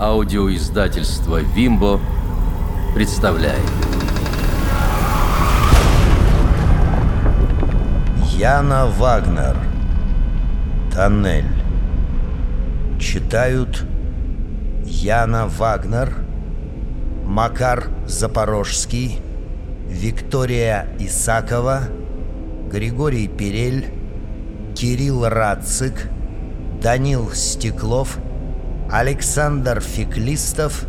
Аудиоиздательство «Вимбо» представляет. Яна Вагнер Тоннель Читают Яна Вагнер Макар Запорожский Виктория Исакова Григорий Перель Кирилл Рацик Данил Стеклов Александр Феклистов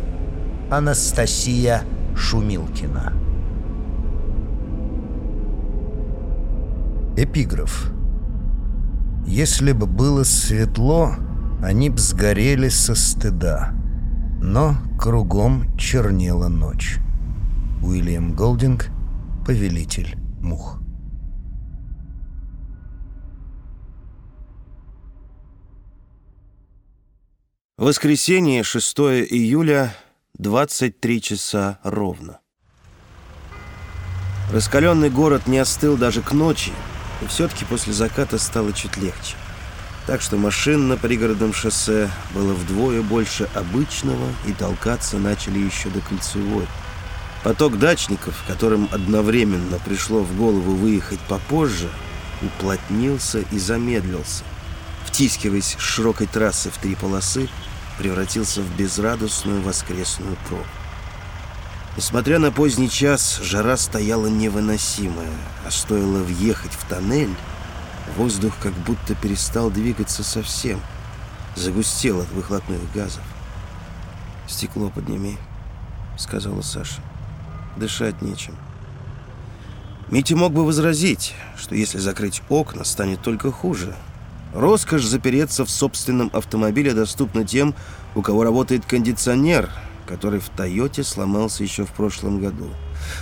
Анастасия Шумилкина. Эпиграф. Если бы было светло, они б сгорели со стыда Но кругом чернела ночь. Уильям Голдинг, Повелитель мух Воскресенье, 6 июля, 23 часа ровно. Раскаленный город не остыл даже к ночи, и все-таки после заката стало чуть легче. Так что машин на пригородном шоссе было вдвое больше обычного, и толкаться начали еще до кольцевой. Поток дачников, которым одновременно пришло в голову выехать попозже, уплотнился и замедлился. Втискиваясь с широкой трассы в три полосы, превратился в безрадостную воскресную пробу. Несмотря на поздний час, жара стояла невыносимая, а стоило въехать в тоннель, воздух как будто перестал двигаться совсем, загустел от выхлопных газов. «Стекло подними», — сказала Саша. «Дышать нечем». Митя мог бы возразить, что если закрыть окна, станет только хуже — Роскошь запереться в собственном автомобиле доступна тем, у кого работает кондиционер, который в «Тойоте» сломался еще в прошлом году.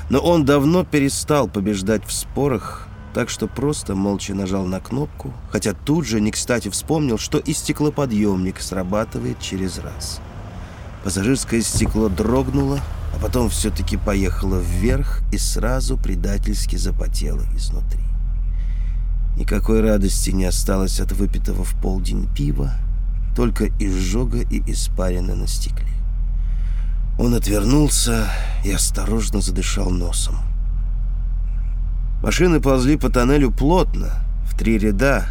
Но он давно перестал побеждать в спорах, так что просто молча нажал на кнопку, хотя тут же не кстати вспомнил, что и стеклоподъемник срабатывает через раз. Пассажирское стекло дрогнуло, а потом все-таки поехало вверх и сразу предательски запотело изнутри. Никакой радости не осталось от выпитого в полдень пива, только изжога и испарина на стекле. Он отвернулся и осторожно задышал носом. Машины ползли по тоннелю плотно, в три ряда,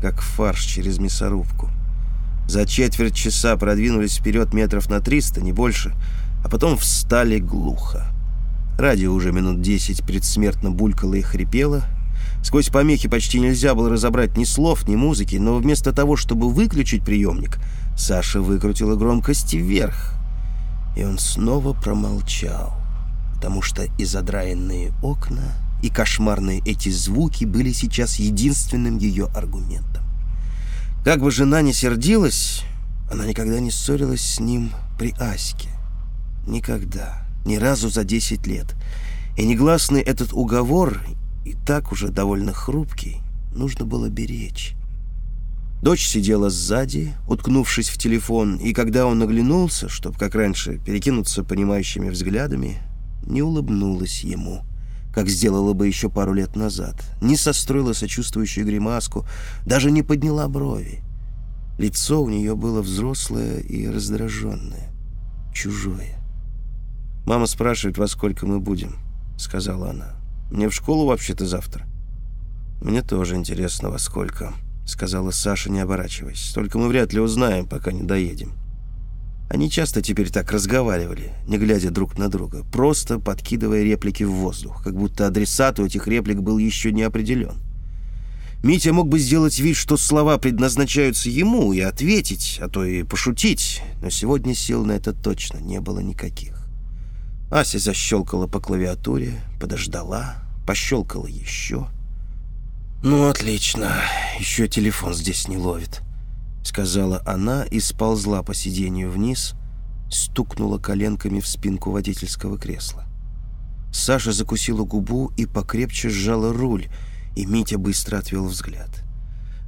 как фарш через мясорубку. За четверть часа продвинулись вперед метров на триста, не больше, а потом встали глухо. Радио уже минут десять предсмертно булькало и хрипело, Сквозь помехи почти нельзя было разобрать ни слов, ни музыки, но вместо того, чтобы выключить приемник, Саша выкрутила громкость вверх. И он снова промолчал, потому что и задраенные окна, и кошмарные эти звуки были сейчас единственным ее аргументом. Как бы жена не сердилась, она никогда не ссорилась с ним при Аське. Никогда. Ни разу за десять лет. И негласный этот уговор и так уже довольно хрупкий, нужно было беречь. Дочь сидела сзади, уткнувшись в телефон, и когда он оглянулся, чтобы, как раньше, перекинуться понимающими взглядами, не улыбнулась ему, как сделала бы еще пару лет назад, не состроила сочувствующую гримаску, даже не подняла брови. Лицо у нее было взрослое и раздраженное, чужое. «Мама спрашивает, во сколько мы будем», — сказала она. Мне в школу вообще-то завтра». «Мне тоже интересно, во сколько», — сказала Саша, не оборачиваясь. «Только мы вряд ли узнаем, пока не доедем». Они часто теперь так разговаривали, не глядя друг на друга, просто подкидывая реплики в воздух, как будто адресат у этих реплик был еще не определен. Митя мог бы сделать вид, что слова предназначаются ему, и ответить, а то и пошутить, но сегодня сил на это точно не было никаких. Ася защелкала по клавиатуре, подождала, пощелкала еще. «Ну, отлично, еще телефон здесь не ловит», — сказала она и сползла по сиденью вниз, стукнула коленками в спинку водительского кресла. Саша закусила губу и покрепче сжала руль, и Митя быстро отвел взгляд.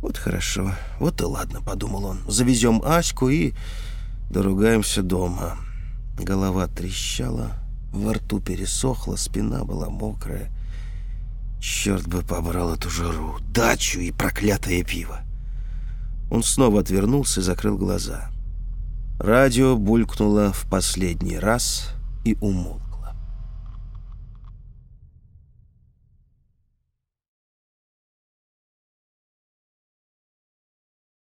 «Вот хорошо, вот и ладно», — подумал он. «Завезем Аську и доругаемся дома». Голова трещала, во рту пересохло, спина была мокрая. Черт бы побрал эту жару, дачу и проклятое пиво. Он снова отвернулся и закрыл глаза. Радио булькнуло в последний раз и умолкло.